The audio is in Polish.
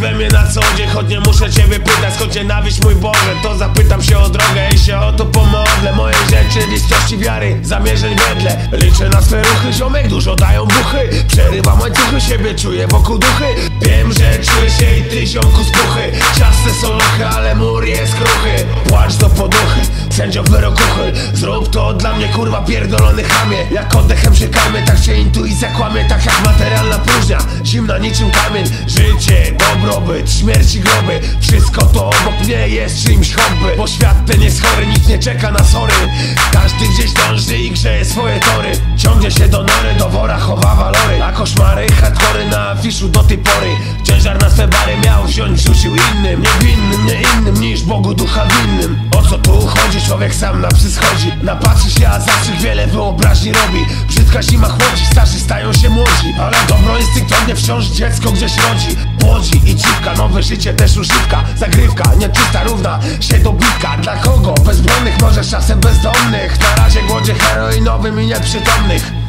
mnie na co dzień, choć nie muszę ciebie pytać Skąd cię nawieść mój Boże, to zapytam się o drogę I się o to pomodlę, mojej rzeczywistości wiary Zamierzeń wedle, liczę na swe ruchy Ziomek dużo dają buchy, przerywam łańcuchy Siebie czuję wokół duchy. Wiem, że czuję się i ty ziomku z puchy Ciasne są lochy, ale mur jest kruchy. Płacz do poduchy, sędzio wyrok uchyl Zrób to dla mnie kurwa pierdolony chamie. Jak oddechem się zimna niczym kamień. Życie, dobrobyt, śmierć i groby. Wszystko to obok mnie jest czymś hobby Bo świat ten jest chory, nikt nie czeka na sory. Każdy gdzieś dąży i grzeje swoje tory. Ciągnie się do nory, do wora chowa walory. A koszmary, hardkory na afiszu do tej pory. Ciężar na swe bary miał wziąć, rzucił innym Niewinnym, nie innym niż Bogu ducha winnym. O co tu chodzi? Człowiek sam na psy schodzi. Napatrzy się, a zastrzyk wiele wyobraźni robi. Brzydka zima chłodzi, starzy stają się młodzi. Ale dobro instynktownie wciąż dziecko gdzieś rodzi. Płodzi i dziwka, nowe życie też używka. Zagrywka, nieczysta, równa się dobitka Dla kogo? Bezbronnych, może czasem bezdomnych. Na razie głodzie heroinowym i nieprzytomnych